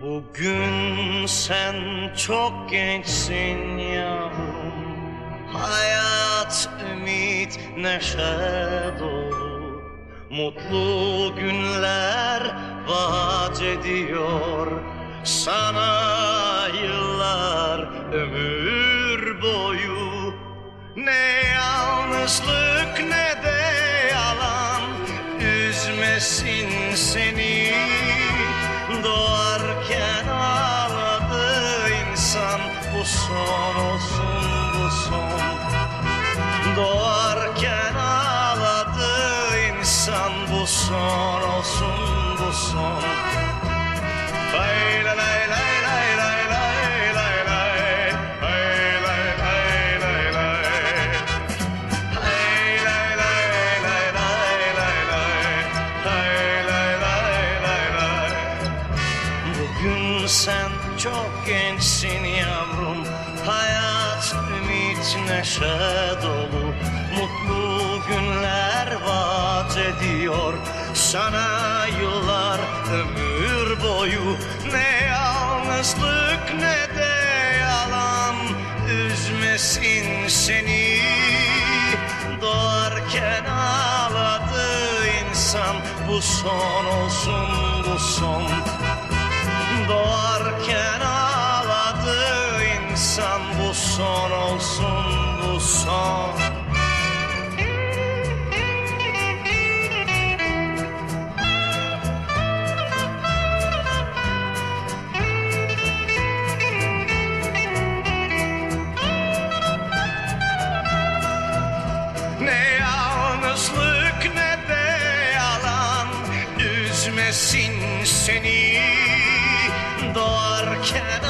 Bugün sen çok gençsin yavrum. Hayat, ümit, neşe dolu. Mutlu günler vaat ediyor. Sana yıllar ömür boyu. Ne yalnızlık ne de yalan. Üzmesin seni Doğarken ağladı insan. Bu son olsun bu son. Doğarken ağladı insan. Bu son olsun bu son. Lay lay sen çok gençsin yavrum. Hayat, ümit, neşe dolu. Mutlu günler vaat ediyor. Sana yıllar ömür boyu. Ne yalnızlık ne de yalan. Üzmesin seni. Doğarken ağladı insan. Bu son olsun bu son olsun bu son Ne yalnızlık ne de yalan. Üzmesin seni. Doğarken